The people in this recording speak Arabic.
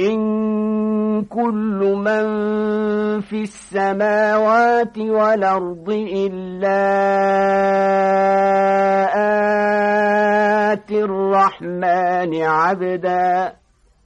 إن كل من في السماوات والأرض إلا آت الرحمن عبداً.